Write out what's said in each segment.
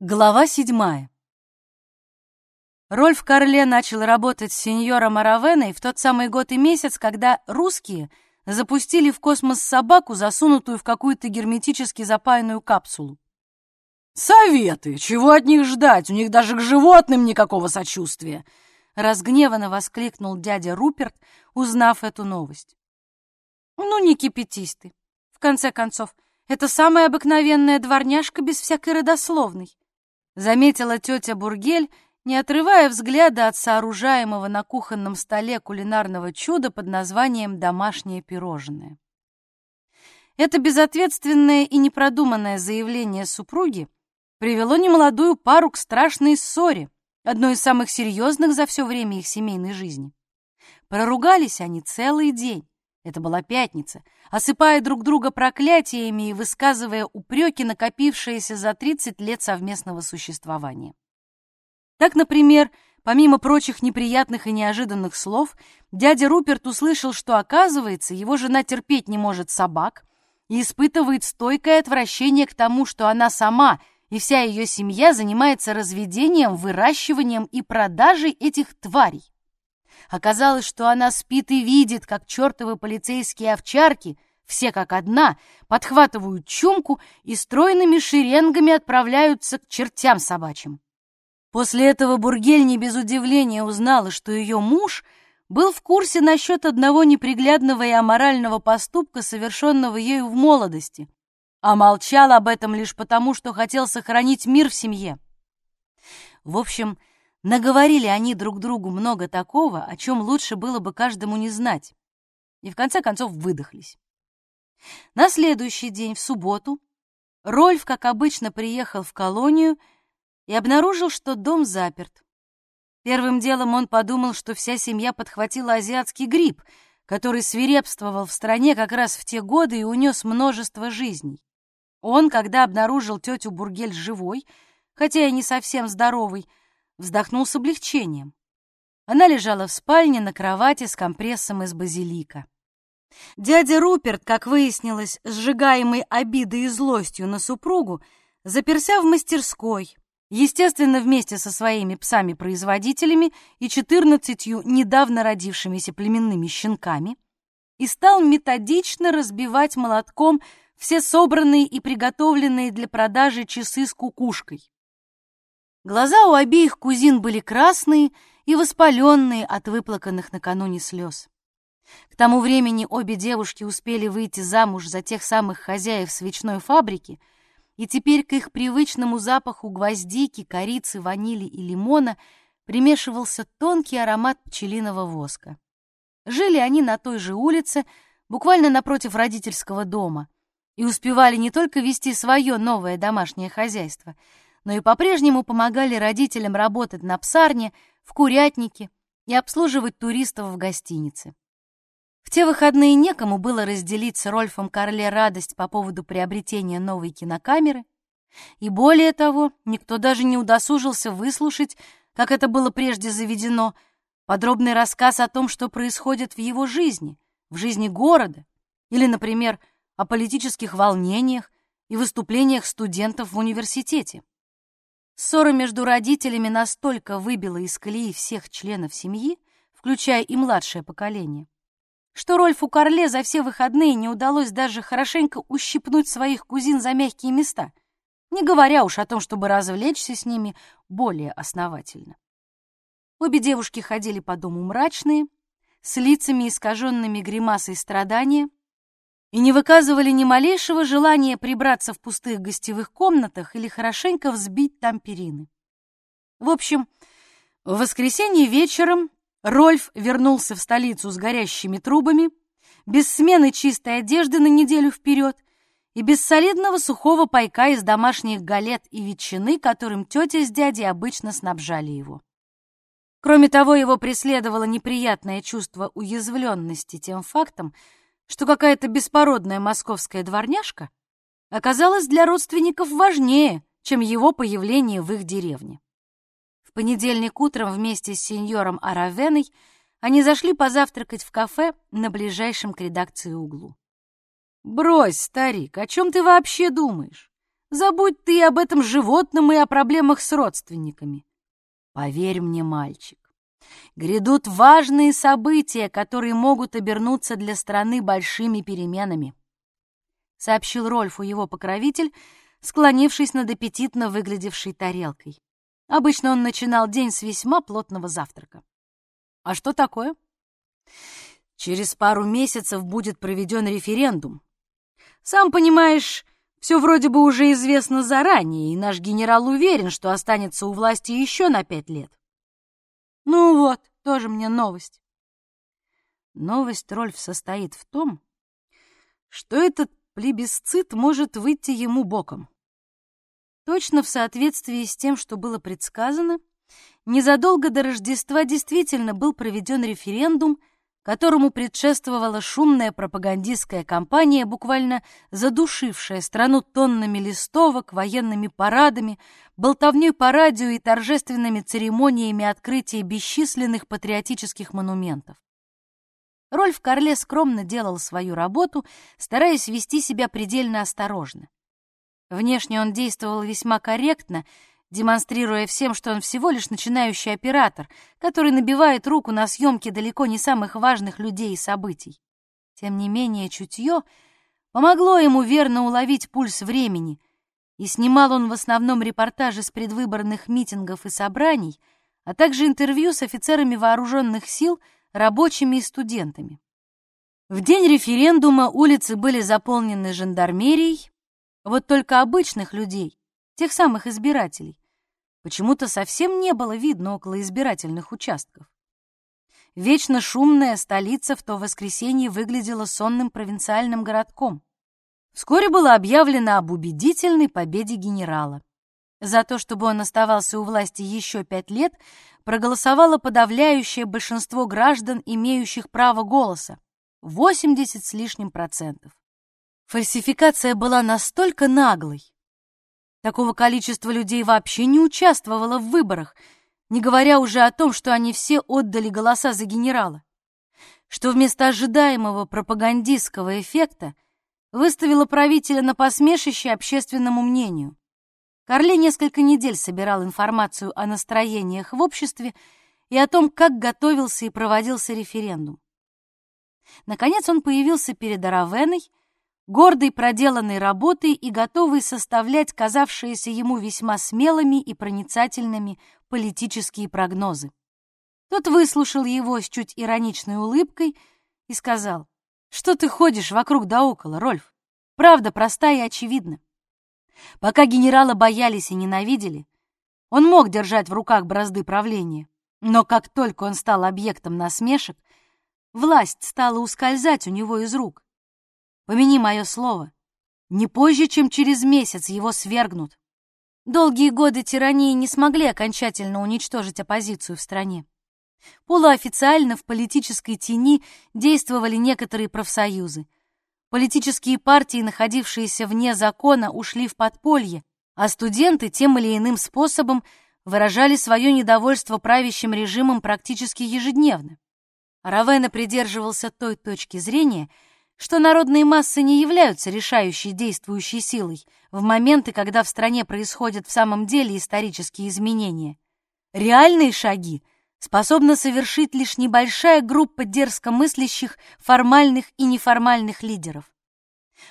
Глава седьмая. Рольф Карле начал работать с сеньором Аравеной в тот самый год и месяц, когда русские запустили в космос собаку, засунутую в какую-то герметически запаянную капсулу. «Советы! Чего от них ждать? У них даже к животным никакого сочувствия!» Разгневанно воскликнул дядя Руперт, узнав эту новость. «Ну, не кипятись ты. В конце концов, это самая обыкновенная дворняжка без всякой родословной заметила тетя Бургель, не отрывая взгляда от сооружаемого на кухонном столе кулинарного чуда под названием «домашнее пирожное». Это безответственное и непродуманное заявление супруги привело немолодую пару к страшной ссоре, одной из самых серьезных за все время их семейной жизни. Проругались они целый день, это была пятница, осыпая друг друга проклятиями и высказывая упреки, накопившиеся за 30 лет совместного существования. Так, например, помимо прочих неприятных и неожиданных слов, дядя Руперт услышал, что, оказывается, его жена терпеть не может собак и испытывает стойкое отвращение к тому, что она сама и вся ее семья занимается разведением, выращиванием и продажей этих тварей. Оказалось, что она спит и видит, как чертовы полицейские овчарки, все как одна, подхватывают чумку и стройными шеренгами отправляются к чертям собачьим. После этого Бургель не без удивления узнала, что ее муж был в курсе насчет одного неприглядного и аморального поступка, совершенного ею в молодости, а молчал об этом лишь потому, что хотел сохранить мир в семье. В общем, Наговорили они друг другу много такого, о чем лучше было бы каждому не знать, и в конце концов выдохлись. На следующий день, в субботу, Рольф, как обычно, приехал в колонию и обнаружил, что дом заперт. Первым делом он подумал, что вся семья подхватила азиатский грипп, который свирепствовал в стране как раз в те годы и унес множество жизней. Он, когда обнаружил тетю Бургель живой, хотя и не совсем здоровой, вздохнул с облегчением. Она лежала в спальне на кровати с компрессом из базилика. Дядя Руперт, как выяснилось, сжигаемый обидой и злостью на супругу, заперся в мастерской, естественно, вместе со своими псами-производителями и четырнадцатью недавно родившимися племенными щенками, и стал методично разбивать молотком все собранные и приготовленные для продажи часы с кукушкой. Глаза у обеих кузин были красные и воспаленные от выплаканных накануне слез. К тому времени обе девушки успели выйти замуж за тех самых хозяев свечной фабрики, и теперь к их привычному запаху гвоздики, корицы, ванили и лимона примешивался тонкий аромат пчелиного воска. Жили они на той же улице, буквально напротив родительского дома, и успевали не только вести свое новое домашнее хозяйство — но и по-прежнему помогали родителям работать на псарне, в курятнике и обслуживать туристов в гостинице. В те выходные некому было разделить с Рольфом Карле радость по поводу приобретения новой кинокамеры, и более того, никто даже не удосужился выслушать, как это было прежде заведено, подробный рассказ о том, что происходит в его жизни, в жизни города, или, например, о политических волнениях и выступлениях студентов в университете. Ссора между родителями настолько выбила из колеи всех членов семьи, включая и младшее поколение, что Рольфу Карле за все выходные не удалось даже хорошенько ущипнуть своих кузин за мягкие места, не говоря уж о том, чтобы развлечься с ними более основательно. Обе девушки ходили по дому мрачные, с лицами искаженными гримасой страдания, и не выказывали ни малейшего желания прибраться в пустых гостевых комнатах или хорошенько взбить там перины. В общем, в воскресенье вечером Рольф вернулся в столицу с горящими трубами, без смены чистой одежды на неделю вперед и без солидного сухого пайка из домашних галет и ветчины, которым тетя с дядей обычно снабжали его. Кроме того, его преследовало неприятное чувство уязвленности тем фактом, что какая-то беспородная московская дворняжка оказалась для родственников важнее, чем его появление в их деревне. В понедельник утром вместе с сеньором Аравеной они зашли позавтракать в кафе на ближайшем к редакции углу. «Брось, старик, о чем ты вообще думаешь? Забудь ты об этом животном и о проблемах с родственниками. Поверь мне, мальчик, грядут важные события, которые могут обернуться для страны большими переменами, — сообщил Рольфу его покровитель, склонившись над аппетитно выглядевшей тарелкой. Обычно он начинал день с весьма плотного завтрака. «А что такое?» «Через пару месяцев будет проведен референдум. Сам понимаешь, все вроде бы уже известно заранее, и наш генерал уверен, что останется у власти еще на пять лет. Ну вот, тоже мне новость. Новость Рольф состоит в том, что этот плебисцит может выйти ему боком. Точно в соответствии с тем, что было предсказано, незадолго до Рождества действительно был проведен референдум, которому предшествовала шумная пропагандистская кампания, буквально задушившая страну тоннами листовок, военными парадами, болтовней по радио и торжественными церемониями открытия бесчисленных патриотических монументов. Рольф Карле скромно делал свою работу, стараясь вести себя предельно осторожно. Внешне он действовал весьма корректно, демонстрируя всем, что он всего лишь начинающий оператор, который набивает руку на съемке далеко не самых важных людей и событий. Тем не менее, чутье помогло ему верно уловить пульс времени, и снимал он в основном репортажи с предвыборных митингов и собраний, а также интервью с офицерами вооруженных сил, рабочими и студентами. В день референдума улицы были заполнены жандармерией, вот только обычных людей, тех самых избирателей, почему-то совсем не было видно около избирательных участков. Вечно шумная столица в то воскресенье выглядела сонным провинциальным городком. Вскоре было объявлено об убедительной победе генерала. За то, чтобы он оставался у власти еще пять лет, проголосовало подавляющее большинство граждан, имеющих право голоса — 80 с лишним процентов. Фальсификация была настолько наглой, Такого количества людей вообще не участвовало в выборах, не говоря уже о том, что они все отдали голоса за генерала. Что вместо ожидаемого пропагандистского эффекта выставило правителя на посмешище общественному мнению. Карле несколько недель собирал информацию о настроениях в обществе и о том, как готовился и проводился референдум. Наконец он появился перед Аравеной, гордый проделанной работой и готовый составлять казавшиеся ему весьма смелыми и проницательными политические прогнозы. Тот выслушал его с чуть ироничной улыбкой и сказал, «Что ты ходишь вокруг да около, Рольф? Правда простая и очевидна. Пока генерала боялись и ненавидели, он мог держать в руках бразды правления, но как только он стал объектом насмешек, власть стала ускользать у него из рук. Помяни мое слово. Не позже, чем через месяц его свергнут. Долгие годы тирании не смогли окончательно уничтожить оппозицию в стране. Полуофициально в политической тени действовали некоторые профсоюзы. Политические партии, находившиеся вне закона, ушли в подполье, а студенты тем или иным способом выражали свое недовольство правящим режимом практически ежедневно. Равена придерживался той точки зрения, что народные массы не являются решающей действующей силой в моменты, когда в стране происходят в самом деле исторические изменения. Реальные шаги способна совершить лишь небольшая группа дерзко мыслящих формальных и неформальных лидеров.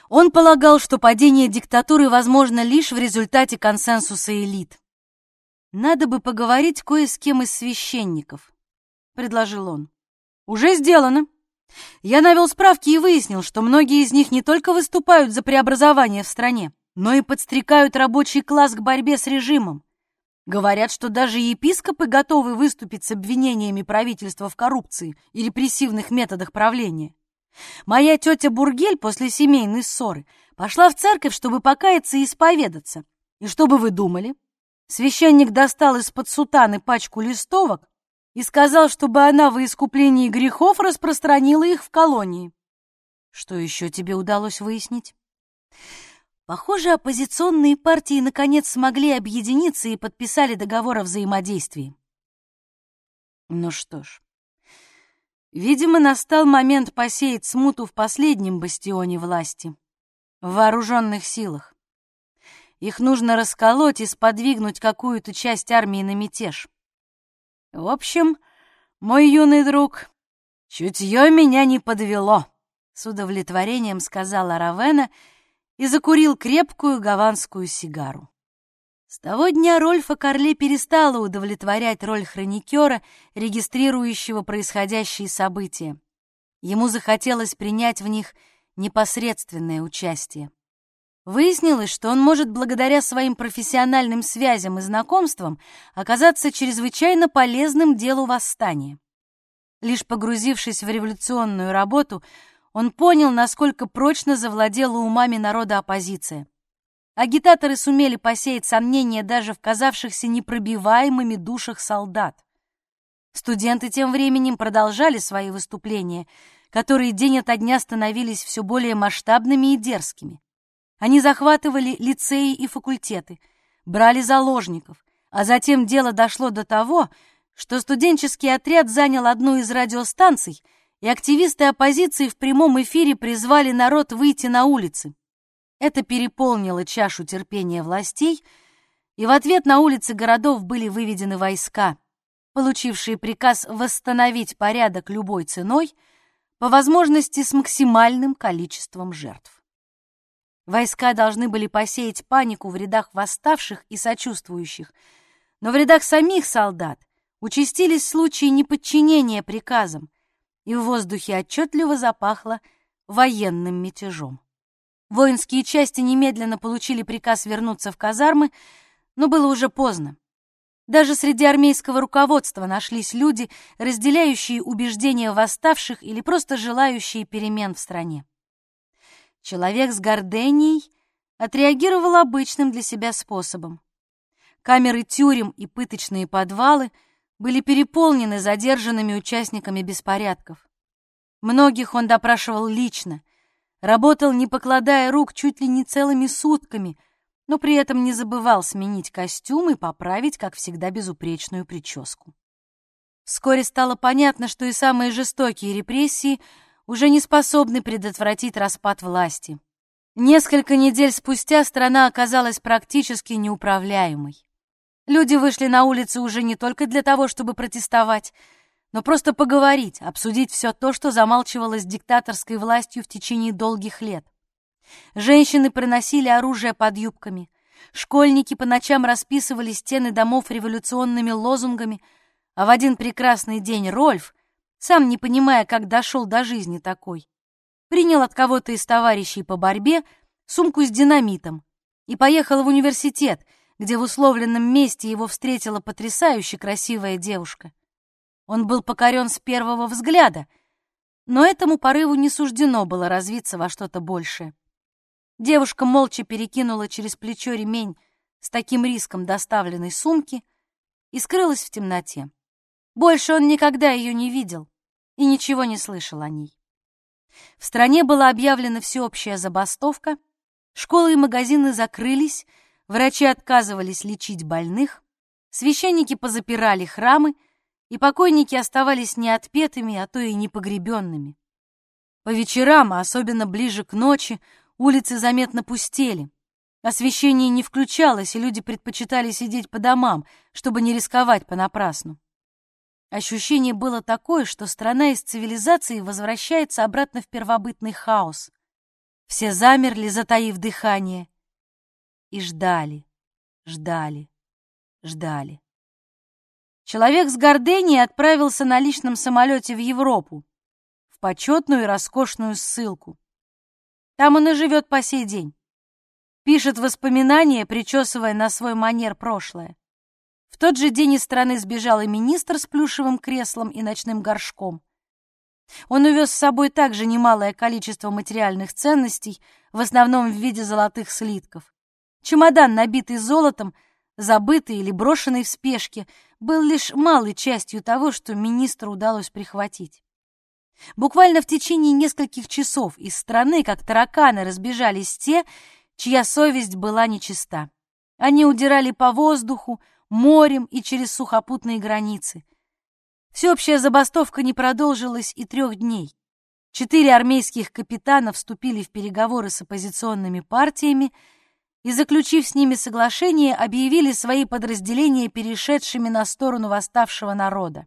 Он полагал, что падение диктатуры возможно лишь в результате консенсуса элит. «Надо бы поговорить кое с кем из священников», — предложил он. «Уже сделано», я навел справки и выяснил, что многие из них не только выступают за преобразование в стране, но и подстрекают рабочий класс к борьбе с режимом. Говорят, что даже епископы готовы выступить с обвинениями правительства в коррупции и репрессивных методах правления. Моя тетя Бургель после семейной ссоры пошла в церковь, чтобы покаяться и исповедаться. И что бы вы думали? Священник достал из-под сутаны пачку листовок и сказал, чтобы она во искуплении грехов распространила их в колонии. Что еще тебе удалось выяснить? Похоже, оппозиционные партии наконец смогли объединиться и подписали договор о взаимодействии. Ну что ж, видимо, настал момент посеять смуту в последнем бастионе власти — в вооруженных силах. их нужно расколоть и сподвигнуть какую-то часть армии на мятеж. В общем, мой юный друг, чутье меня не подвело, с удовлетворением сказала Равена и закурил крепкую гаванскую сигару. С того дня Рольфа Карле перестала удовлетворять роль хроникера, регистрирующего происходящие события. Ему захотелось принять в них непосредственное участие. Выяснилось, что он может благодаря своим профессиональным связям и знакомствам оказаться чрезвычайно полезным делу восстания. Лишь погрузившись в революционную работу, он понял, насколько прочно завладела умами народа оппозиция. Агитаторы сумели посеять сомнения даже в казавшихся непробиваемыми душах солдат. Студенты тем временем продолжали свои выступления, которые день ото дня становились все более масштабными и дерзкими. Они захватывали лицеи и факультеты, брали заложников, а затем дело дошло до того, что студенческий отряд занял одну из радиостанций, и активисты оппозиции в прямом эфире призвали народ выйти на улицы. Это переполнило чашу терпения властей, и в ответ на улицы городов были выведены войска, получившие приказ восстановить порядок любой ценой, по возможности с максимальным количеством жертв. Войска должны были посеять панику в рядах восставших и сочувствующих, но в рядах самих солдат участились случаи неподчинения приказам, и в воздухе отчетливо запахло военным мятежом. Воинские части немедленно получили приказ вернуться в казармы, но было уже поздно. Даже среди армейского руководства нашлись люди, разделяющие убеждения восставших или просто желающие перемен в стране. Человек с горденией отреагировал обычным для себя способом. Камеры тюрем и пыточные подвалы были переполнены задержанными участниками беспорядков. Многих он допрашивал лично, работал, не покладая рук, чуть ли не целыми сутками, но при этом не забывал сменить костюм и поправить, как всегда, безупречную прическу. Вскоре стало понятно, что и самые жестокие репрессии — уже не способны предотвратить распад власти. Несколько недель спустя страна оказалась практически неуправляемой. Люди вышли на улицы уже не только для того, чтобы протестовать, но просто поговорить, обсудить все то, что замалчивалось диктаторской властью в течение долгих лет. Женщины приносили оружие под юбками, школьники по ночам расписывали стены домов революционными лозунгами, а в один прекрасный день Рольф, сам не понимая, как дошел до жизни такой. Принял от кого-то из товарищей по борьбе сумку с динамитом и поехал в университет, где в условленном месте его встретила потрясающе красивая девушка. Он был покорен с первого взгляда, но этому порыву не суждено было развиться во что-то большее. Девушка молча перекинула через плечо ремень с таким риском доставленной сумки и скрылась в темноте. Больше он никогда ее не видел и ничего не слышал о ней. В стране была объявлена всеобщая забастовка, школы и магазины закрылись, врачи отказывались лечить больных, священники позапирали храмы, и покойники оставались неотпетыми, а то и непогребенными. По вечерам, а особенно ближе к ночи, улицы заметно пустели. Освещение не включалось, и люди предпочитали сидеть по домам, чтобы не рисковать понапрасну. Ощущение было такое, что страна из цивилизации возвращается обратно в первобытный хаос. Все замерли, затаив дыхание, и ждали, ждали, ждали. Человек с гордыней отправился на личном самолете в Европу, в почетную и роскошную ссылку. Там он и живет по сей день. Пишет воспоминания, причесывая на свой манер прошлое. В тот же день из страны сбежал и министр с плюшевым креслом и ночным горшком. Он увез с собой также немалое количество материальных ценностей, в основном в виде золотых слитков. Чемодан, набитый золотом, забытый или брошенный в спешке, был лишь малой частью того, что министру удалось прихватить. Буквально в течение нескольких часов из страны, как тараканы, разбежались те, чья совесть была нечиста. Они удирали по воздуху, морем и через сухопутные границы. Всеобщая забастовка не продолжилась и трех дней. Четыре армейских капитана вступили в переговоры с оппозиционными партиями, и, заключив с ними соглашение, объявили свои подразделения перешедшими на сторону восставшего народа.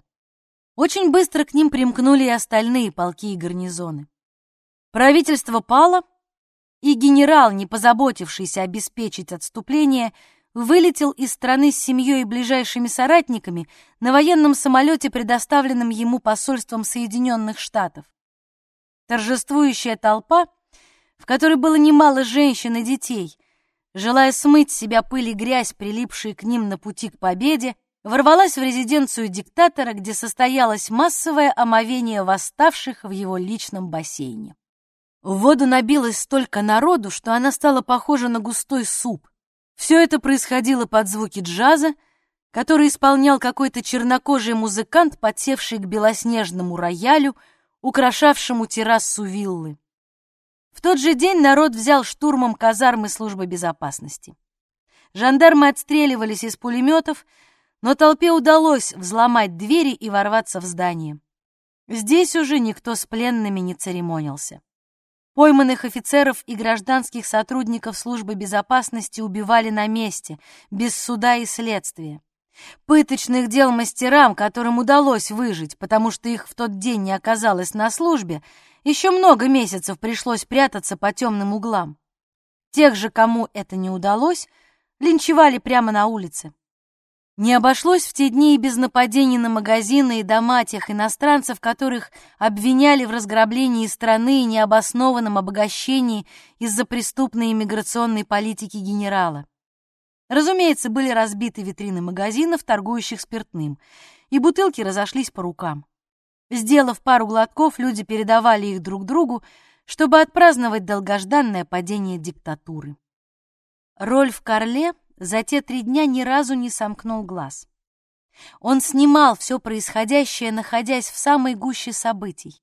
Очень быстро к ним примкнули и остальные полки и гарнизоны. Правительство пало, и генерал, не позаботившийся обеспечить отступление, вылетел из страны с семьей и ближайшими соратниками на военном самолете, предоставленном ему посольством Соединенных Штатов. Торжествующая толпа, в которой было немало женщин и детей, желая смыть с себя пыль и грязь, прилипшие к ним на пути к победе, ворвалась в резиденцию диктатора, где состоялось массовое омовение восставших в его личном бассейне. В воду набилось столько народу, что она стала похожа на густой суп. Все это происходило под звуки джаза, который исполнял какой-то чернокожий музыкант, подсевший к белоснежному роялю, украшавшему террасу виллы. В тот же день народ взял штурмом казармы службы безопасности. Жандармы отстреливались из пулеметов, но толпе удалось взломать двери и ворваться в здание. Здесь уже никто с пленными не церемонился. Пойманных офицеров и гражданских сотрудников службы безопасности убивали на месте, без суда и следствия. Пыточных дел мастерам, которым удалось выжить, потому что их в тот день не оказалось на службе, еще много месяцев пришлось прятаться по темным углам. Тех же, кому это не удалось, линчевали прямо на улице. Не обошлось в те дни и без нападений на магазины и дома тех иностранцев, которых обвиняли в разграблении страны и необоснованном обогащении из-за преступной иммиграционной политики генерала. Разумеется, были разбиты витрины магазинов, торгующих спиртным, и бутылки разошлись по рукам. Сделав пару глотков, люди передавали их друг другу, чтобы отпраздновать долгожданное падение диктатуры. Рольф Карле за те три дня ни разу не сомкнул глаз. Он снимал все происходящее, находясь в самой гуще событий.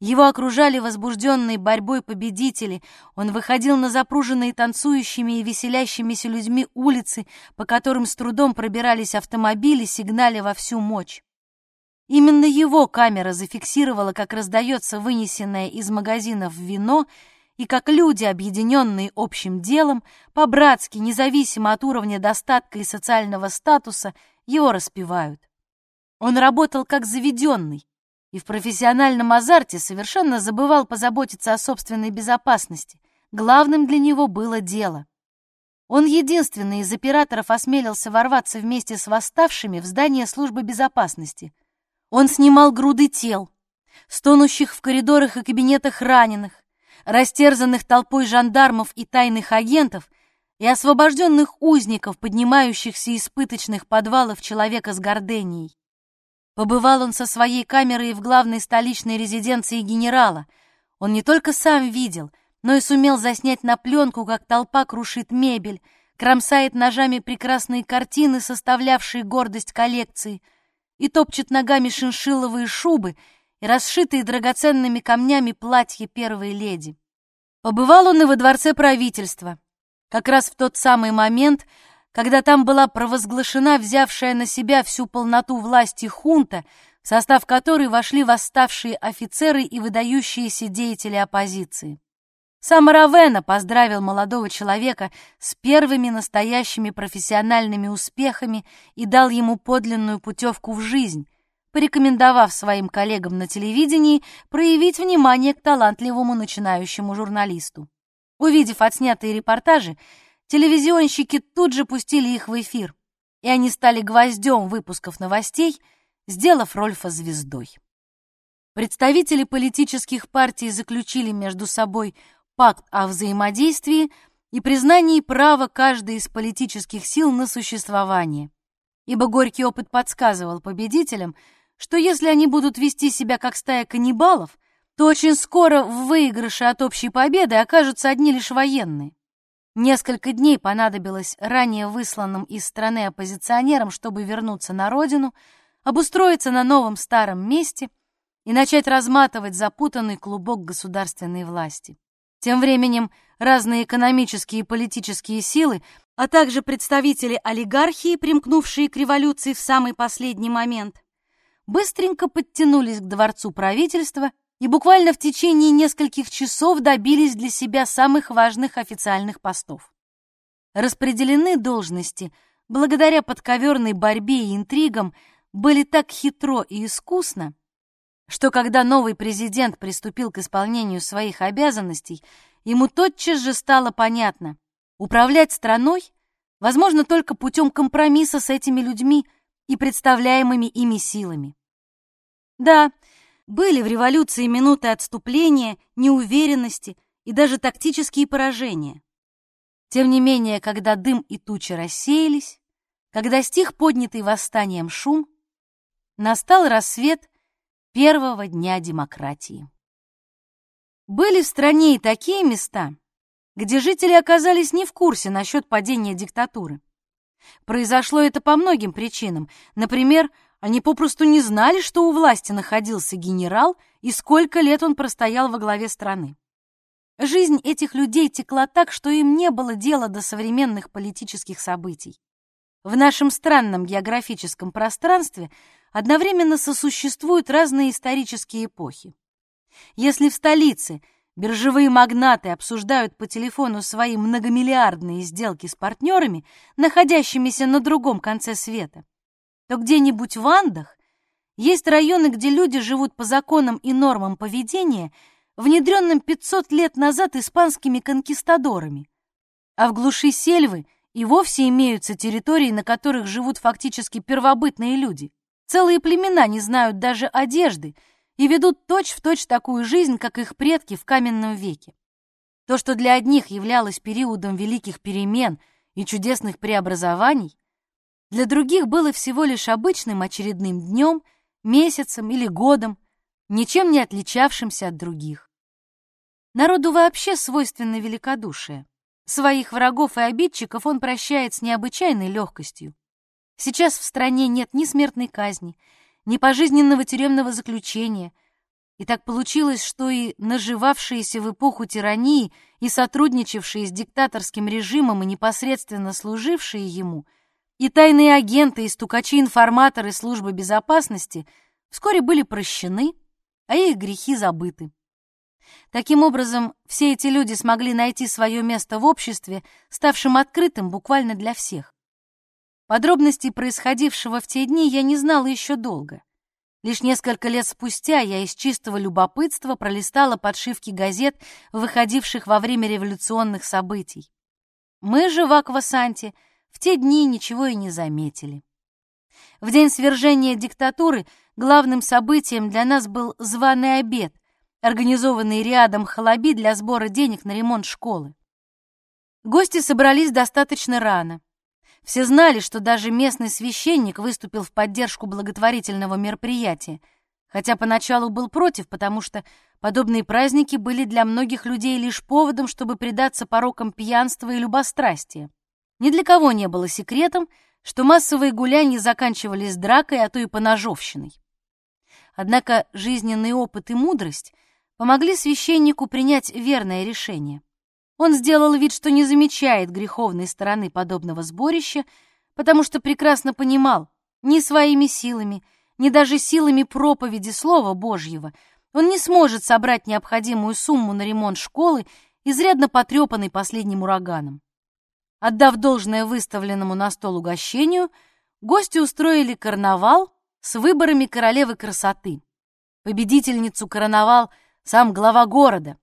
Его окружали возбужденные борьбой победители, он выходил на запруженные танцующими и веселящимися людьми улицы, по которым с трудом пробирались автомобили, сигналя во всю мощь. Именно его камера зафиксировала, как раздается вынесенное из магазинов вино, и как люди, объединенные общим делом, по-братски, независимо от уровня достатка и социального статуса, его распевают. Он работал как заведенный, и в профессиональном азарте совершенно забывал позаботиться о собственной безопасности. Главным для него было дело. Он единственный из операторов осмелился ворваться вместе с восставшими в здание службы безопасности. Он снимал груды тел, стонущих в коридорах и кабинетах раненых, растерзанных толпой жандармов и тайных агентов и освобожденных узников, поднимающихся из пыточных подвалов человека с горденией. Побывал он со своей камерой в главной столичной резиденции генерала. Он не только сам видел, но и сумел заснять на пленку, как толпа крушит мебель, кромсает ножами прекрасные картины, составлявшие гордость коллекции, и топчет ногами шиншилловые шубы, расшитые драгоценными камнями платья первой леди. Побывал он и во дворце правительства, как раз в тот самый момент, когда там была провозглашена взявшая на себя всю полноту власти хунта, в состав которой вошли восставшие офицеры и выдающиеся деятели оппозиции. Сам Равена поздравил молодого человека с первыми настоящими профессиональными успехами и дал ему подлинную путевку в жизнь, порекомендовав своим коллегам на телевидении проявить внимание к талантливому начинающему журналисту. Увидев отснятые репортажи, телевизионщики тут же пустили их в эфир, и они стали гвоздем выпусков новостей, сделав Рольфа звездой. Представители политических партий заключили между собой пакт о взаимодействии и признании права каждой из политических сил на существование, ибо горький опыт подсказывал победителям, что если они будут вести себя как стая каннибалов, то очень скоро в выигрыше от общей победы окажутся одни лишь военные. Несколько дней понадобилось ранее высланным из страны оппозиционерам, чтобы вернуться на родину, обустроиться на новом старом месте и начать разматывать запутанный клубок государственной власти. Тем временем разные экономические и политические силы, а также представители олигархии, примкнувшие к революции в самый последний момент, быстренько подтянулись к дворцу правительства и буквально в течение нескольких часов добились для себя самых важных официальных постов. распределены должности благодаря подковерной борьбе и интригам были так хитро и искусно, что когда новый президент приступил к исполнению своих обязанностей, ему тотчас же стало понятно, управлять страной возможно только путем компромисса с этими людьми и представляемыми ими силами. Да, были в революции минуты отступления, неуверенности и даже тактические поражения. Тем не менее, когда дым и тучи рассеялись, когда стих поднятый восстанием шум, настал рассвет первого дня демократии. Были в стране и такие места, где жители оказались не в курсе насчет падения диктатуры. Произошло это по многим причинам. Например, они попросту не знали, что у власти находился генерал и сколько лет он простоял во главе страны. Жизнь этих людей текла так, что им не было дела до современных политических событий. В нашем странном географическом пространстве одновременно сосуществуют разные исторические эпохи. Если в столице биржевые магнаты обсуждают по телефону свои многомиллиардные сделки с партнерами, находящимися на другом конце света, то где-нибудь в Андах есть районы, где люди живут по законам и нормам поведения – внедренным 500 лет назад испанскими конкистадорами. А в глуши сельвы и вовсе имеются территории, на которых живут фактически первобытные люди. Целые племена не знают даже одежды и ведут точь-в-точь точь такую жизнь, как их предки в каменном веке. То, что для одних являлось периодом великих перемен и чудесных преобразований, для других было всего лишь обычным очередным днем, месяцем или годом, ничем не отличавшимся от других. Народу вообще свойственно великодушие. Своих врагов и обидчиков он прощает с необычайной легкостью. Сейчас в стране нет ни смертной казни, ни пожизненного тюремного заключения. И так получилось, что и наживавшиеся в эпоху тирании и сотрудничавшие с диктаторским режимом и непосредственно служившие ему, и тайные агенты, и стукачи-информаторы службы безопасности вскоре были прощены, а их грехи забыты. Таким образом, все эти люди смогли найти свое место в обществе, ставшем открытым буквально для всех. Подробностей происходившего в те дни я не знала еще долго. Лишь несколько лет спустя я из чистого любопытства пролистала подшивки газет, выходивших во время революционных событий. Мы же в Аквасанте в те дни ничего и не заметили. В день свержения диктатуры главным событием для нас был званый обед, организованный рядом халаби для сбора денег на ремонт школы. Гости собрались достаточно рано. Все знали, что даже местный священник выступил в поддержку благотворительного мероприятия, хотя поначалу был против, потому что подобные праздники были для многих людей лишь поводом, чтобы предаться порокам пьянства и любострастия. Ни для кого не было секретом, что массовые гуляния заканчивались дракой, а то и поножовщиной. Однако жизненный опыт и мудрость помогли священнику принять верное решение. Он сделал вид, что не замечает греховной стороны подобного сборища, потому что прекрасно понимал, ни своими силами, ни даже силами проповеди Слова Божьего он не сможет собрать необходимую сумму на ремонт школы, изрядно потрепанной последним ураганом. Отдав должное выставленному на стол угощению, гости устроили карнавал с выборами королевы красоты. Победительницу короновал – сам глава города.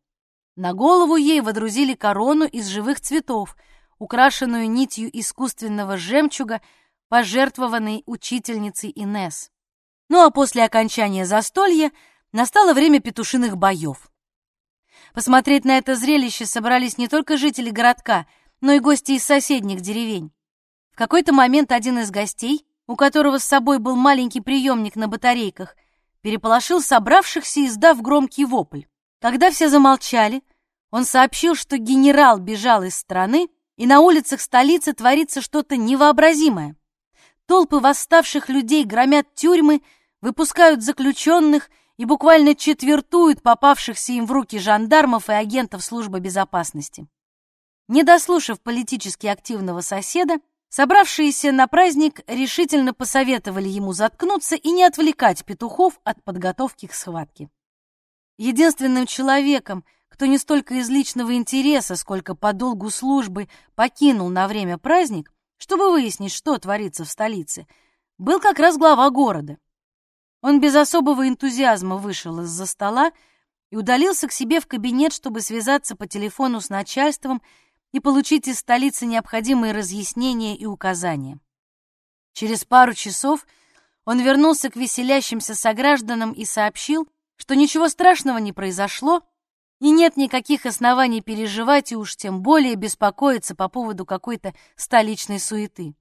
На голову ей водрузили корону из живых цветов, украшенную нитью искусственного жемчуга, пожертвованной учительницей Инес. Ну а после окончания застолья настало время петушиных боев. Посмотреть на это зрелище собрались не только жители городка, но и гости из соседних деревень. В какой-то момент один из гостей, у которого с собой был маленький приемник на батарейках, переполошил собравшихся, издав громкий вопль. Когда все замолчали, он сообщил, что генерал бежал из страны, и на улицах столицы творится что-то невообразимое. Толпы восставших людей громят тюрьмы, выпускают заключенных и буквально четвертуют попавшихся им в руки жандармов и агентов службы безопасности. Не дослушав политически активного соседа, Собравшиеся на праздник решительно посоветовали ему заткнуться и не отвлекать петухов от подготовки к схватке. Единственным человеком, кто не столько из личного интереса, сколько по долгу службы покинул на время праздник, чтобы выяснить, что творится в столице, был как раз глава города. Он без особого энтузиазма вышел из-за стола и удалился к себе в кабинет, чтобы связаться по телефону с начальством и получить из столицы необходимые разъяснения и указания. Через пару часов он вернулся к веселящимся согражданам и сообщил, что ничего страшного не произошло, и нет никаких оснований переживать и уж тем более беспокоиться по поводу какой-то столичной суеты.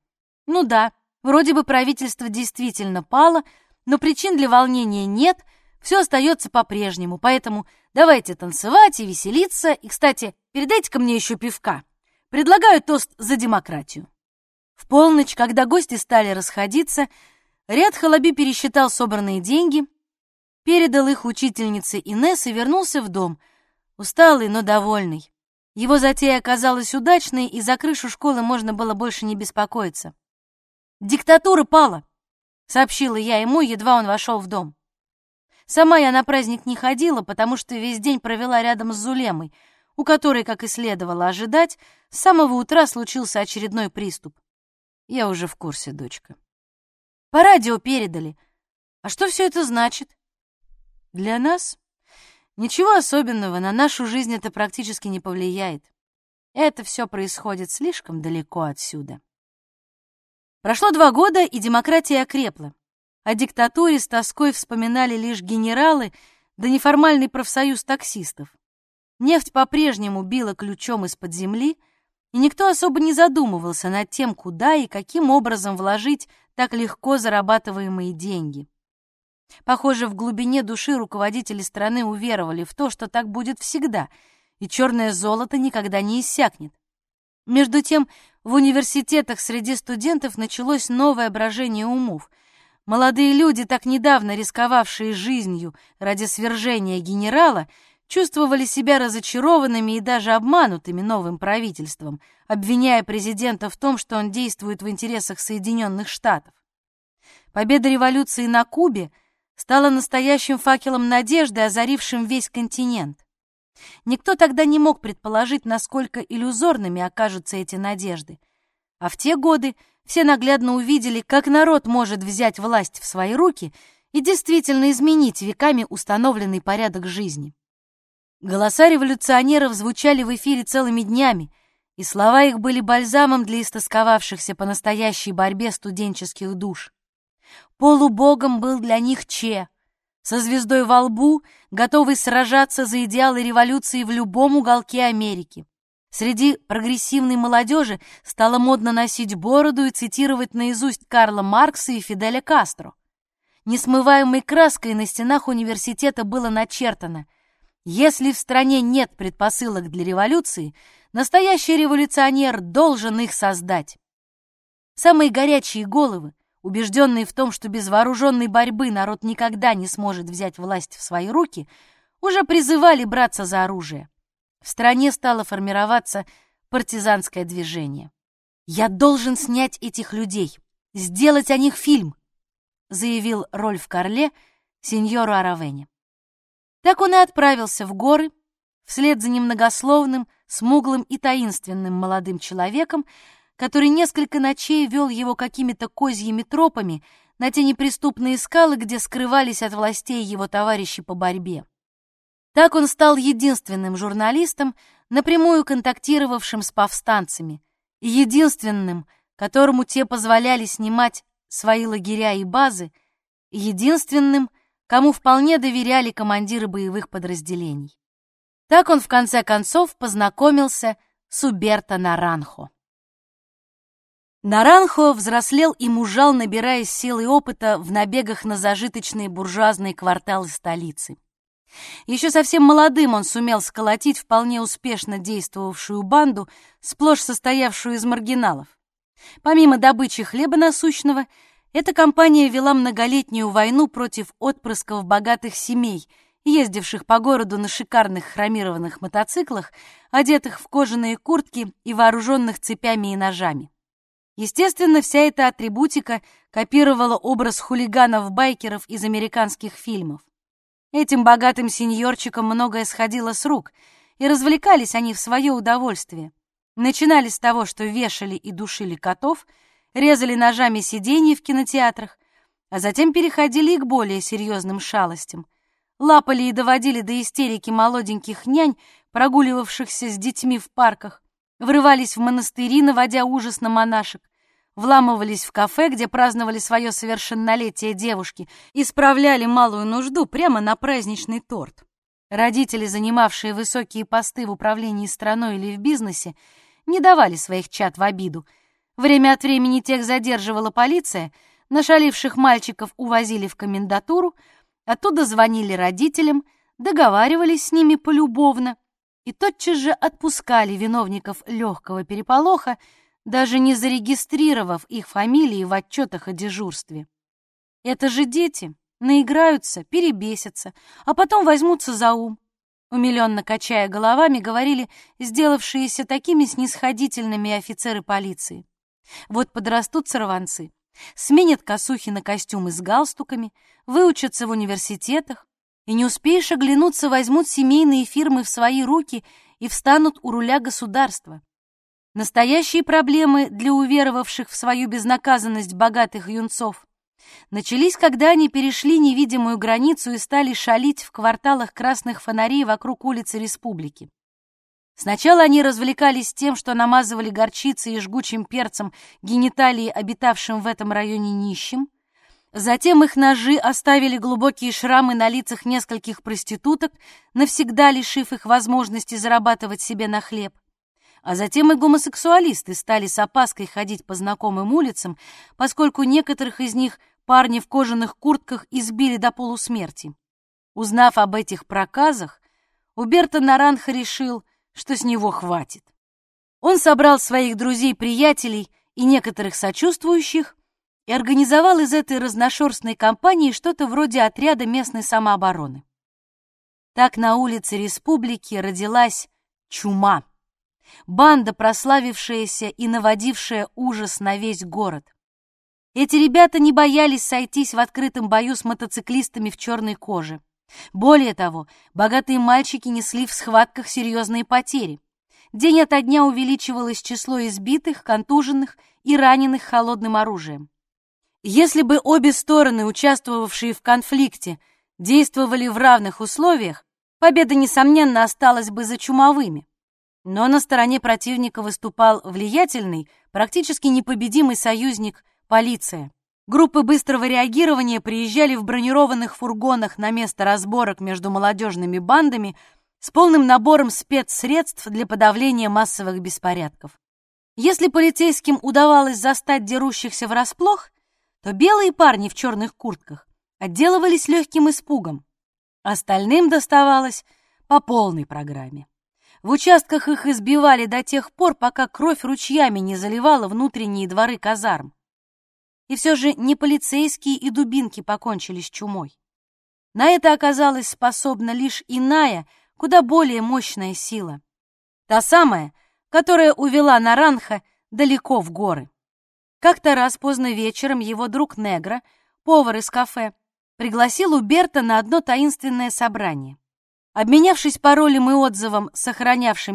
Ну да, вроде бы правительство действительно пало, но причин для волнения нет, все остается по-прежнему, поэтому давайте танцевать и веселиться. И, кстати, передайте-ка мне еще пивка. Предлагаю тост за демократию. В полночь, когда гости стали расходиться, Ряд Халаби пересчитал собранные деньги, передал их учительнице Инесс и вернулся в дом, усталый, но довольный. Его затея оказалась удачной, и за крышу школы можно было больше не беспокоиться. «Диктатура пала», — сообщила я ему, едва он вошел в дом. Сама я на праздник не ходила, потому что весь день провела рядом с Зулемой, у которой, как и следовало ожидать, с самого утра случился очередной приступ. Я уже в курсе, дочка. По радио передали. А что все это значит? Для нас ничего особенного, на нашу жизнь это практически не повлияет. Это все происходит слишком далеко отсюда. Прошло два года, и демократия окрепла. О диктатуре с тоской вспоминали лишь генералы да неформальный профсоюз таксистов. Нефть по-прежнему била ключом из-под земли, и никто особо не задумывался над тем, куда и каким образом вложить так легко зарабатываемые деньги. Похоже, в глубине души руководители страны уверовали в то, что так будет всегда, и черное золото никогда не иссякнет. Между тем, в университетах среди студентов началось новое брожение умов. Молодые люди, так недавно рисковавшие жизнью ради свержения генерала, чувствовали себя разочарованными и даже обманутыми новым правительством, обвиняя президента в том, что он действует в интересах Соединенных Штатов. Победа революции на Кубе — стало настоящим факелом надежды, озарившим весь континент. Никто тогда не мог предположить, насколько иллюзорными окажутся эти надежды. А в те годы все наглядно увидели, как народ может взять власть в свои руки и действительно изменить веками установленный порядок жизни. Голоса революционеров звучали в эфире целыми днями, и слова их были бальзамом для истосковавшихся по настоящей борьбе студенческих душ. Полубогом был для них Че, со звездой во лбу, готовый сражаться за идеалы революции в любом уголке Америки. Среди прогрессивной молодежи стало модно носить бороду и цитировать наизусть Карла Маркса и Фиделя Кастро. Несмываемой краской на стенах университета было начертано «Если в стране нет предпосылок для революции, настоящий революционер должен их создать». Самые горячие головы, убежденные в том, что без вооруженной борьбы народ никогда не сможет взять власть в свои руки, уже призывали браться за оружие. В стране стало формироваться партизанское движение. «Я должен снять этих людей, сделать о них фильм», заявил Рольф Карле сеньору Аравене. Так он и отправился в горы, вслед за немногословным, смуглым и таинственным молодым человеком, который несколько ночей вел его какими-то козьими тропами на те неприступные скалы, где скрывались от властей его товарищи по борьбе. Так он стал единственным журналистом, напрямую контактировавшим с повстанцами, и единственным, которому те позволяли снимать свои лагеря и базы, и единственным, кому вполне доверяли командиры боевых подразделений. Так он в конце концов познакомился с Уберто Наранхо. Наранхо взрослел и мужал, набирая силы и опыта в набегах на зажиточные буржуазные кварталы столицы. Еще совсем молодым он сумел сколотить вполне успешно действовавшую банду, сплошь состоявшую из маргиналов. Помимо добычи хлеба насущного, эта компания вела многолетнюю войну против отпрысков богатых семей, ездивших по городу на шикарных хромированных мотоциклах, одетых в кожаные куртки и вооруженных цепями и ножами. Естественно, вся эта атрибутика копировала образ хулиганов-байкеров из американских фильмов. Этим богатым сеньорчикам многое сходило с рук, и развлекались они в свое удовольствие. Начинали с того, что вешали и душили котов, резали ножами сиденья в кинотеатрах, а затем переходили и к более серьезным шалостям. Лапали и доводили до истерики молоденьких нянь, прогуливавшихся с детьми в парках, врывались в монастыри, наводя ужас на монашек, вламывались в кафе, где праздновали свое совершеннолетие девушки, и справляли малую нужду прямо на праздничный торт. Родители, занимавшие высокие посты в управлении страной или в бизнесе, не давали своих чад в обиду. Время от времени тех задерживала полиция, нашаливших мальчиков увозили в комендатуру, оттуда звонили родителям, договаривались с ними полюбовно и тотчас же отпускали виновников легкого переполоха, даже не зарегистрировав их фамилии в отчетах о дежурстве. Это же дети, наиграются, перебесятся, а потом возьмутся за ум. Умиленно качая головами, говорили сделавшиеся такими снисходительными офицеры полиции. Вот подрастут сорванцы, сменят косухи на костюмы с галстуками, выучатся в университетах, и не успеешь оглянуться, возьмут семейные фирмы в свои руки и встанут у руля государства. Настоящие проблемы для уверовавших в свою безнаказанность богатых юнцов начались, когда они перешли невидимую границу и стали шалить в кварталах красных фонарей вокруг улицы Республики. Сначала они развлекались тем, что намазывали горчицей и жгучим перцем гениталии обитавшим в этом районе нищим. Затем их ножи оставили глубокие шрамы на лицах нескольких проституток, навсегда лишив их возможности зарабатывать себе на хлеб. А затем и гомосексуалисты стали с опаской ходить по знакомым улицам, поскольку некоторых из них парни в кожаных куртках избили до полусмерти. Узнав об этих проказах, Уберто Наранха решил, что с него хватит. Он собрал своих друзей-приятелей и некоторых сочувствующих и организовал из этой разношерстной компании что-то вроде отряда местной самообороны. Так на улице Республики родилась чума банда, прославившаяся и наводившая ужас на весь город. Эти ребята не боялись сойтись в открытом бою с мотоциклистами в черной коже. Более того, богатые мальчики несли в схватках серьезные потери. День ото дня увеличивалось число избитых, контуженных и раненых холодным оружием. Если бы обе стороны, участвовавшие в конфликте, действовали в равных условиях, победа, несомненно, осталась бы за чумовыми. Но на стороне противника выступал влиятельный, практически непобедимый союзник – полиция. Группы быстрого реагирования приезжали в бронированных фургонах на место разборок между молодежными бандами с полным набором спецсредств для подавления массовых беспорядков. Если полицейским удавалось застать дерущихся врасплох, то белые парни в черных куртках отделывались легким испугом. Остальным доставалось по полной программе. В участках их избивали до тех пор, пока кровь ручьями не заливала внутренние дворы казарм. И все же не полицейские и дубинки покончили с чумой. На это оказалась способна лишь иная, куда более мощная сила. Та самая, которая увела Наранха далеко в горы. Как-то раз поздно вечером его друг Негра, повар из кафе, пригласил Уберта на одно таинственное собрание. Обменявшись паролем и отзывом с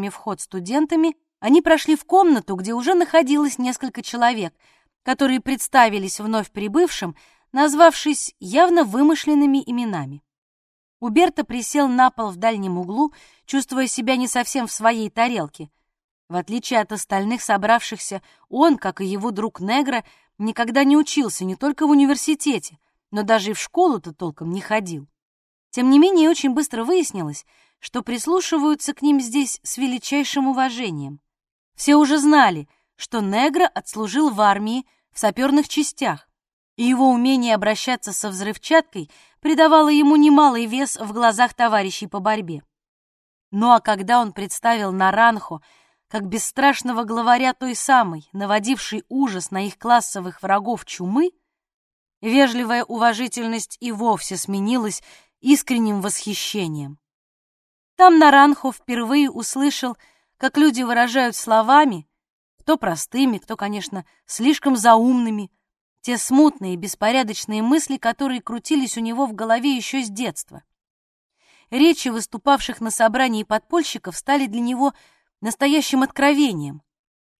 вход студентами, они прошли в комнату, где уже находилось несколько человек, которые представились вновь прибывшим, назвавшись явно вымышленными именами. Уберто присел на пол в дальнем углу, чувствуя себя не совсем в своей тарелке. В отличие от остальных собравшихся, он, как и его друг Негра, никогда не учился не только в университете, но даже и в школу-то толком не ходил. Тем не менее, очень быстро выяснилось, что прислушиваются к ним здесь с величайшим уважением. Все уже знали, что Негро отслужил в армии в саперных частях, и его умение обращаться со взрывчаткой придавало ему немалый вес в глазах товарищей по борьбе. Ну а когда он представил Наранхо как бесстрашного главаря той самой, наводившей ужас на их классовых врагов чумы, вежливая уважительность и вовсе сменилась искренним восхищением. Там Наранхо впервые услышал, как люди выражают словами, кто простыми, кто, конечно, слишком заумными, те смутные, беспорядочные мысли, которые крутились у него в голове еще с детства. речи выступавших на собрании подпольщиков стали для него настоящим откровением.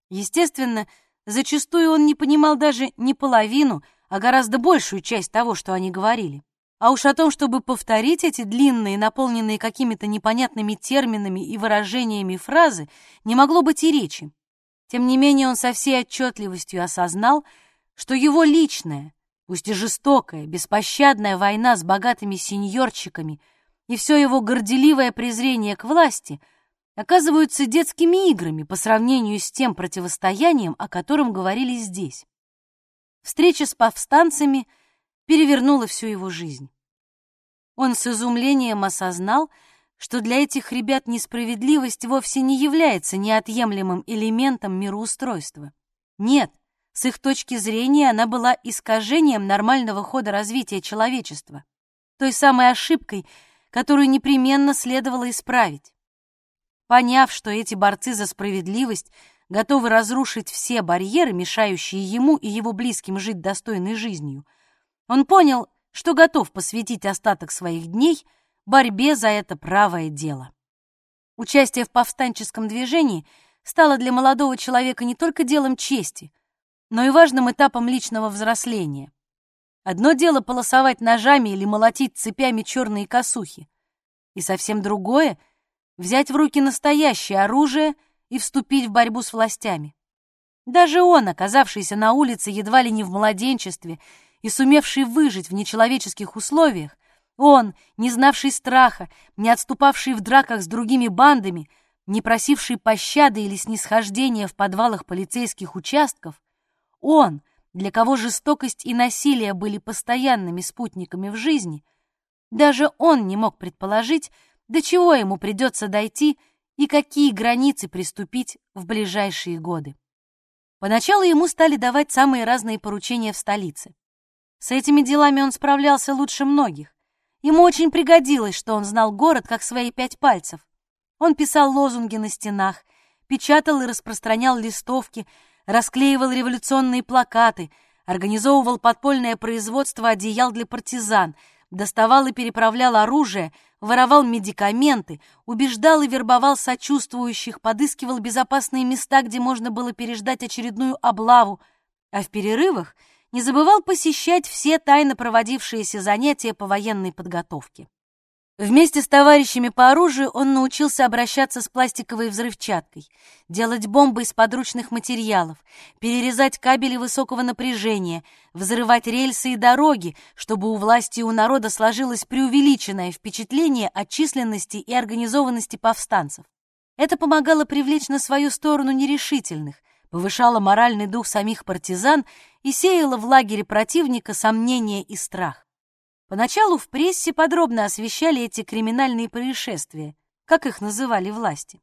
Естественно, зачастую он не понимал даже не половину, а гораздо большую часть того, что они говорили. А уж о том, чтобы повторить эти длинные, наполненные какими-то непонятными терминами и выражениями фразы, не могло быть и речи. Тем не менее он со всей отчетливостью осознал, что его личная, пусть и жестокая, беспощадная война с богатыми сеньорчиками и все его горделивое презрение к власти оказываются детскими играми по сравнению с тем противостоянием, о котором говорили здесь. Встреча с повстанцами — перевернула всю его жизнь. Он с изумлением осознал, что для этих ребят несправедливость вовсе не является неотъемлемым элементом мироустройства. Нет, с их точки зрения она была искажением нормального хода развития человечества, той самой ошибкой, которую непременно следовало исправить. Поняв, что эти борцы за справедливость готовы разрушить все барьеры, мешающие ему и его близким жить достойной жизнью, он понял, что готов посвятить остаток своих дней борьбе за это правое дело. Участие в повстанческом движении стало для молодого человека не только делом чести, но и важным этапом личного взросления. Одно дело полосовать ножами или молотить цепями черные косухи, и совсем другое — взять в руки настоящее оружие и вступить в борьбу с властями. Даже он, оказавшийся на улице едва ли не в младенчестве и сумевший выжить в нечеловеческих условиях, он, не знавший страха, не отступавший в драках с другими бандами, не просивший пощады или снисхождения в подвалах полицейских участков, он, для кого жестокость и насилие были постоянными спутниками в жизни, даже он не мог предположить, до чего ему придется дойти и какие границы приступить в ближайшие годы. Поначалу ему стали давать самые разные поручения в столице. С этими делами он справлялся лучше многих. Ему очень пригодилось, что он знал город как свои пять пальцев. Он писал лозунги на стенах, печатал и распространял листовки, расклеивал революционные плакаты, организовывал подпольное производство одеял для партизан, доставал и переправлял оружие, воровал медикаменты, убеждал и вербовал сочувствующих, подыскивал безопасные места, где можно было переждать очередную облаву, а в перерывах — не забывал посещать все тайно проводившиеся занятия по военной подготовке. Вместе с товарищами по оружию он научился обращаться с пластиковой взрывчаткой, делать бомбы из подручных материалов, перерезать кабели высокого напряжения, взрывать рельсы и дороги, чтобы у власти и у народа сложилось преувеличенное впечатление о численности и организованности повстанцев. Это помогало привлечь на свою сторону нерешительных, повышало моральный дух самих партизан и сеяло в лагере противника сомнения и страх. Поначалу в прессе подробно освещали эти криминальные происшествия, как их называли власти.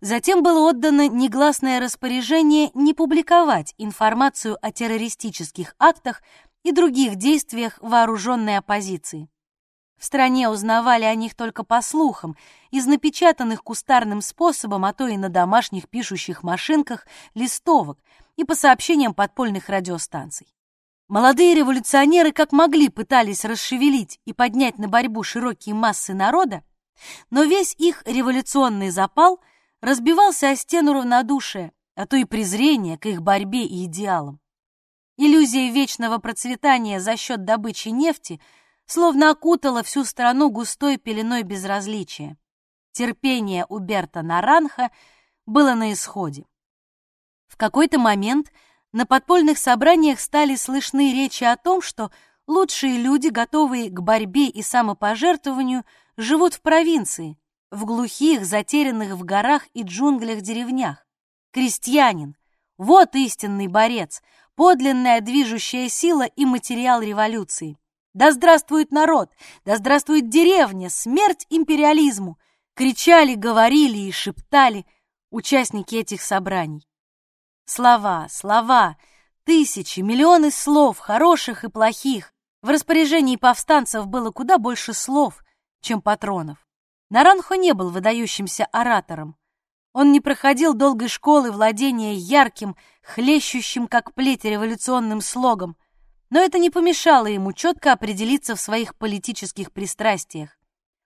Затем было отдано негласное распоряжение не публиковать информацию о террористических актах и других действиях вооруженной оппозиции. В стране узнавали о них только по слухам, из напечатанных кустарным способом, а то и на домашних пишущих машинках, листовок и по сообщениям подпольных радиостанций. Молодые революционеры как могли пытались расшевелить и поднять на борьбу широкие массы народа, но весь их революционный запал разбивался о стену равнодушия, а то и презрения к их борьбе и идеалам. Иллюзия вечного процветания за счет добычи нефти – словно окутала всю страну густой пеленой безразличия. Терпение у Берта Наранха было на исходе. В какой-то момент на подпольных собраниях стали слышны речи о том, что лучшие люди, готовые к борьбе и самопожертвованию, живут в провинции, в глухих, затерянных в горах и джунглях деревнях. Крестьянин — вот истинный борец, подлинная движущая сила и материал революции. Да здравствует народ! Да здравствует деревня! Смерть империализму! Кричали, говорили и шептали участники этих собраний. Слова, слова, тысячи, миллионы слов, хороших и плохих. В распоряжении повстанцев было куда больше слов, чем патронов. Наранхо не был выдающимся оратором. Он не проходил долгой школы владения ярким, хлещущим, как плеть, революционным слогом, но это не помешало ему четко определиться в своих политических пристрастиях.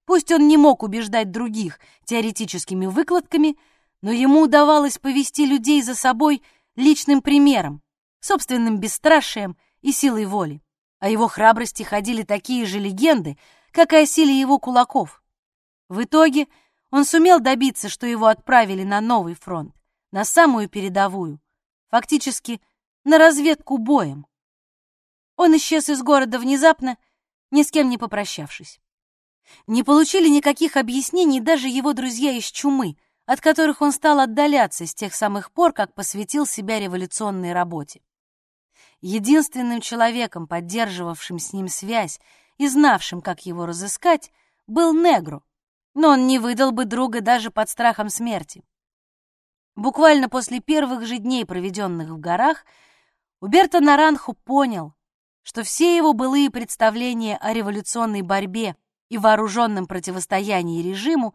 Пусть он не мог убеждать других теоретическими выкладками, но ему удавалось повести людей за собой личным примером, собственным бесстрашием и силой воли. О его храбрости ходили такие же легенды, как и о силе его кулаков. В итоге он сумел добиться, что его отправили на новый фронт, на самую передовую, фактически на разведку боем. Он исчез из города внезапно, ни с кем не попрощавшись. Не получили никаких объяснений даже его друзья из чумы, от которых он стал отдаляться с тех самых пор, как посвятил себя революционной работе. Единственным человеком, поддерживавшим с ним связь и знавшим, как его разыскать, был Негру, но он не выдал бы друга даже под страхом смерти. Буквально после первых же дней, проведенных в горах, Уберто Наранху понял, что все его былые представления о революционной борьбе и вооруженном противостоянии режиму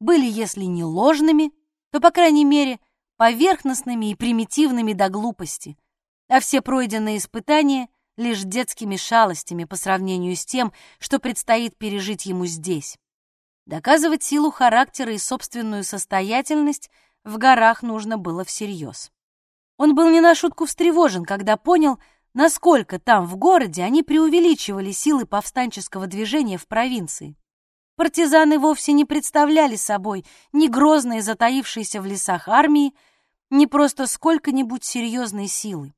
были, если не ложными, то, по крайней мере, поверхностными и примитивными до глупости, а все пройденные испытания — лишь детскими шалостями по сравнению с тем, что предстоит пережить ему здесь. Доказывать силу характера и собственную состоятельность в горах нужно было всерьез. Он был не на шутку встревожен, когда понял, насколько там, в городе, они преувеличивали силы повстанческого движения в провинции. Партизаны вовсе не представляли собой ни грозные затаившиеся в лесах армии, ни просто сколько-нибудь серьезной силы.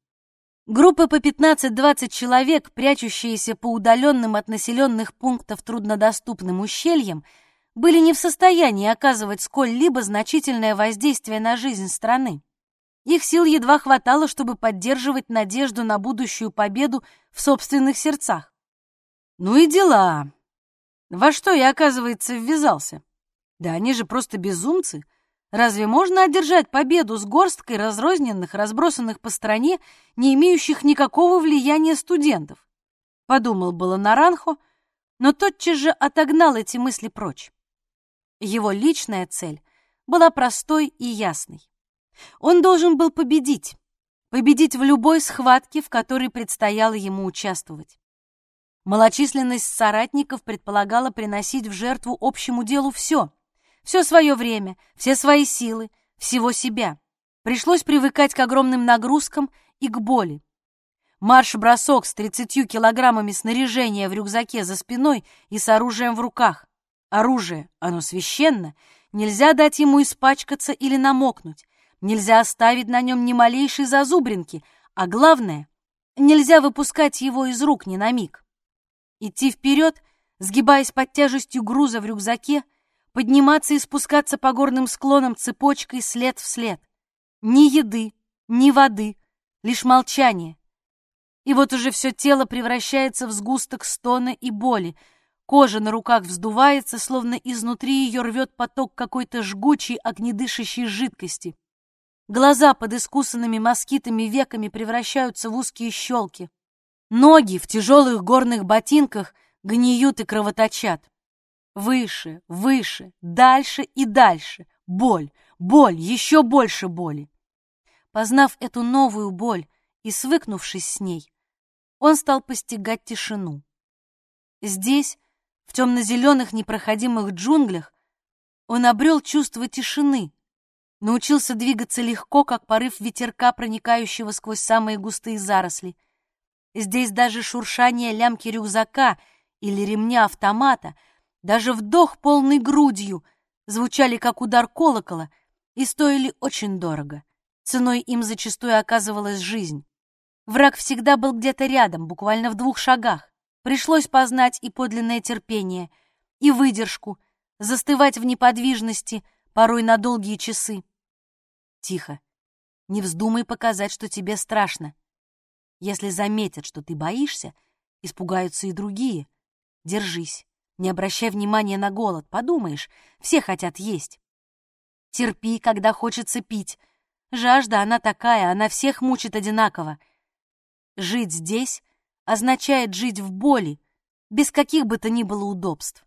Группы по 15-20 человек, прячущиеся по удаленным от населенных пунктов труднодоступным ущельям, были не в состоянии оказывать сколь-либо значительное воздействие на жизнь страны. Их сил едва хватало, чтобы поддерживать надежду на будущую победу в собственных сердцах. Ну и дела. Во что я, оказывается, ввязался? Да они же просто безумцы. Разве можно одержать победу с горсткой разрозненных, разбросанных по стране, не имеющих никакого влияния студентов? Подумал было Наранхо, но тотчас же отогнал эти мысли прочь. Его личная цель была простой и ясной. Он должен был победить, победить в любой схватке, в которой предстояло ему участвовать. Малочисленность соратников предполагала приносить в жертву общему делу все, все свое время, все свои силы, всего себя. Пришлось привыкать к огромным нагрузкам и к боли. Марш-бросок с 30 килограммами снаряжения в рюкзаке за спиной и с оружием в руках. Оружие, оно священно, нельзя дать ему испачкаться или намокнуть, нельзя оставить на нем ни малейшей зазубринки, а главное, нельзя выпускать его из рук ни на миг. Идти вперед, сгибаясь под тяжестью груза в рюкзаке, подниматься и спускаться по горным склонам цепочкой след в след. Ни еды, ни воды, лишь молчание. И вот уже все тело превращается в сгусток стона и боли. Кожа на руках вздувается, словно изнутри ее рвет поток какой-то жгучей, огнедышащей жидкости. Глаза под искусанными москитами веками превращаются в узкие щелки. Ноги в тяжелых горных ботинках гниют и кровоточат. Выше, выше, дальше и дальше. Боль, боль, еще больше боли. Познав эту новую боль и свыкнувшись с ней, он стал постигать тишину. Здесь, в темно-зеленых непроходимых джунглях, он обрел чувство тишины, научился двигаться легко, как порыв ветерка, проникающего сквозь самые густые заросли. Здесь даже шуршание лямки рюкзака или ремня автомата, даже вдох полной грудью звучали как удар колокола и стоили очень дорого. Ценой им зачастую оказывалась жизнь. Враг всегда был где-то рядом, буквально в двух шагах. Пришлось познать и подлинное терпение, и выдержку, застывать в неподвижности, порой на долгие часы. Тихо. Не вздумай показать, что тебе страшно. Если заметят, что ты боишься, испугаются и другие. Держись. Не обращай внимания на голод. Подумаешь, все хотят есть. Терпи, когда хочется пить. Жажда, она такая, она всех мучит одинаково. Жить здесь означает жить в боли, без каких бы то ни было удобств.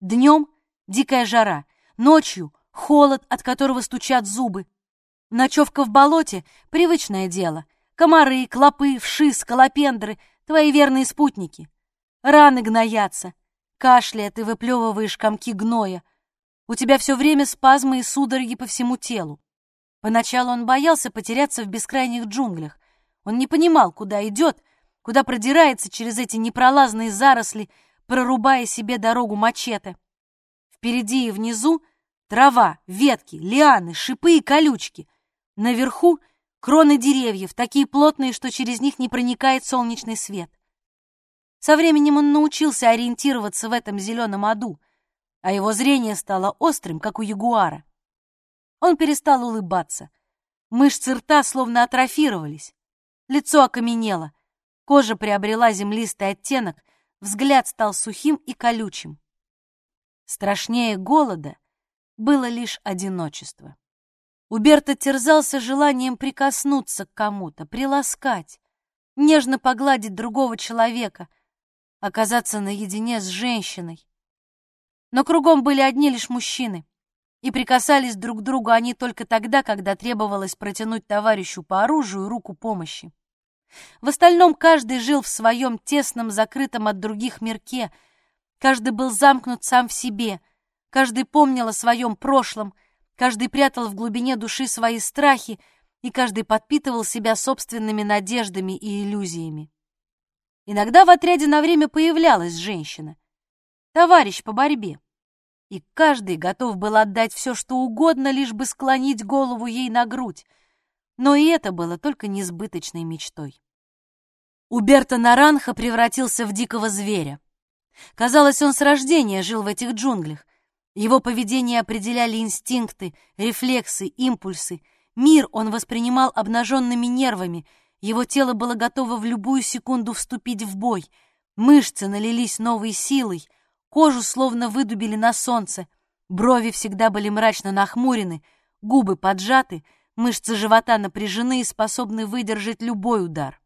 Днем дикая жара, ночью холод, от которого стучат зубы, Ночевка в болоте — привычное дело. Комары, клопы, вши, скалопендры — твои верные спутники. Раны гноятся. Кашляя, ты выплевываешь комки гноя. У тебя все время спазмы и судороги по всему телу. Поначалу он боялся потеряться в бескрайних джунглях. Он не понимал, куда идет, куда продирается через эти непролазные заросли, прорубая себе дорогу мачете. Впереди и внизу трава, ветки, лианы, шипы и колючки. Наверху кроны деревьев, такие плотные, что через них не проникает солнечный свет. Со временем он научился ориентироваться в этом зеленом аду, а его зрение стало острым, как у ягуара. Он перестал улыбаться. Мышцы рта словно атрофировались. Лицо окаменело, кожа приобрела землистый оттенок, взгляд стал сухим и колючим. Страшнее голода было лишь одиночество. Уберто терзался желанием прикоснуться к кому-то, приласкать, нежно погладить другого человека, оказаться наедине с женщиной. Но кругом были одни лишь мужчины, и прикасались друг к другу они только тогда, когда требовалось протянуть товарищу по оружию руку помощи. В остальном каждый жил в своем тесном, закрытом от других мирке, каждый был замкнут сам в себе, каждый помнил о своем прошлом, каждый прятал в глубине души свои страхи, и каждый подпитывал себя собственными надеждами и иллюзиями. Иногда в отряде на время появлялась женщина, товарищ по борьбе, и каждый готов был отдать все, что угодно, лишь бы склонить голову ей на грудь, но и это было только несбыточной мечтой. Уберто Наранха превратился в дикого зверя. Казалось, он с рождения жил в этих джунглях. Его поведение определяли инстинкты, рефлексы, импульсы. Мир он воспринимал обнаженными нервами. Его тело было готово в любую секунду вступить в бой. Мышцы налились новой силой, кожу словно выдубили на солнце. Брови всегда были мрачно нахмурены, губы поджаты, мышцы живота напряжены и способны выдержать любой удар.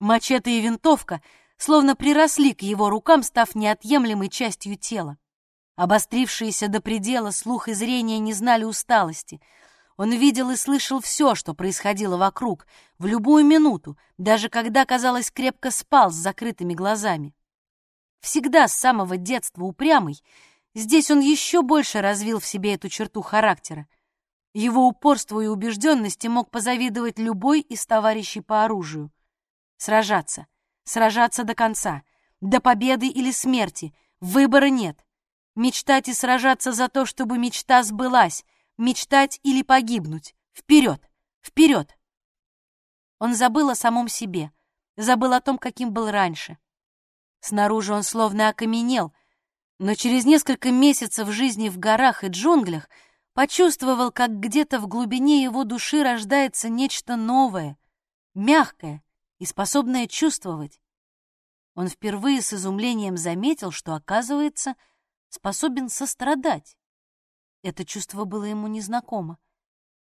Мачете и винтовка словно приросли к его рукам, став неотъемлемой частью тела. Обострившиеся до предела слух и зрение не знали усталости. Он видел и слышал все, что происходило вокруг, в любую минуту, даже когда, казалось, крепко спал с закрытыми глазами. Всегда с самого детства упрямый, здесь он еще больше развил в себе эту черту характера. Его упорству и убежденности мог позавидовать любой из товарищей по оружию. Сражаться. Сражаться до конца. До победы или смерти. Выбора нет. Мечтать и сражаться за то, чтобы мечта сбылась. Мечтать или погибнуть. Вперед! Вперед! Он забыл о самом себе. Забыл о том, каким был раньше. Снаружи он словно окаменел, но через несколько месяцев жизни в горах и джунглях почувствовал, как где-то в глубине его души рождается нечто новое, мягкое, и способная чувствовать. Он впервые с изумлением заметил, что, оказывается, способен сострадать. Это чувство было ему незнакомо.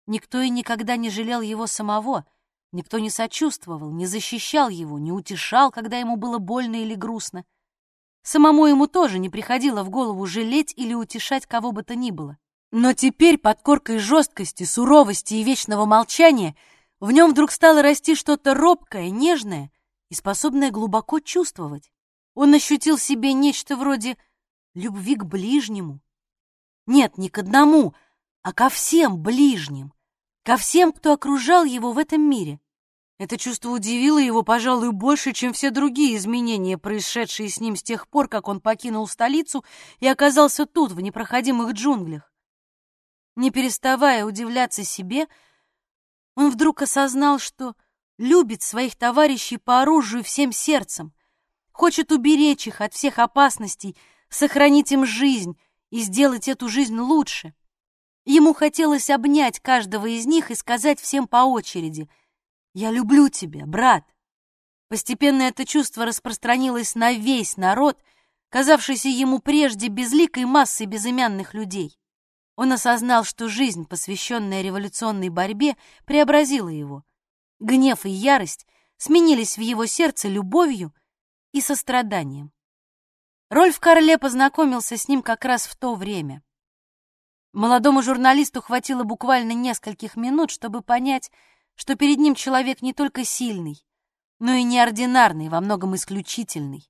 Никто и никогда не жалел его самого, никто не сочувствовал, не защищал его, не утешал, когда ему было больно или грустно. Самому ему тоже не приходило в голову жалеть или утешать кого бы то ни было. Но теперь под коркой жесткости, суровости и вечного молчания — в нем вдруг стало расти что-то робкое, нежное и способное глубоко чувствовать. Он ощутил себе нечто вроде любви к ближнему. Нет, не к одному, а ко всем ближним, ко всем, кто окружал его в этом мире. Это чувство удивило его, пожалуй, больше, чем все другие изменения, происшедшие с ним с тех пор, как он покинул столицу и оказался тут, в непроходимых джунглях. Не переставая удивляться себе, он вдруг осознал, что любит своих товарищей по оружию всем сердцем, хочет уберечь их от всех опасностей, сохранить им жизнь и сделать эту жизнь лучше. Ему хотелось обнять каждого из них и сказать всем по очереди «Я люблю тебя, брат». Постепенно это чувство распространилось на весь народ, казавшийся ему прежде безликой массой безымянных людей. Он осознал, что жизнь, посвященная революционной борьбе, преобразила его. Гнев и ярость сменились в его сердце любовью и состраданием. Рольф Карле познакомился с ним как раз в то время. Молодому журналисту хватило буквально нескольких минут, чтобы понять, что перед ним человек не только сильный, но и неординарный, во многом исключительный.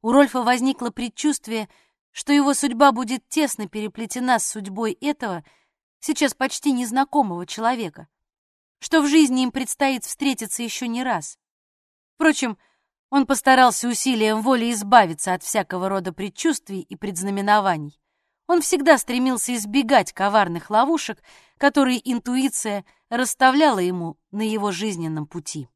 У Рольфа возникло предчувствие, что его судьба будет тесно переплетена с судьбой этого, сейчас почти незнакомого человека, что в жизни им предстоит встретиться еще не раз. Впрочем, он постарался усилием воли избавиться от всякого рода предчувствий и предзнаменований. Он всегда стремился избегать коварных ловушек, которые интуиция расставляла ему на его жизненном пути.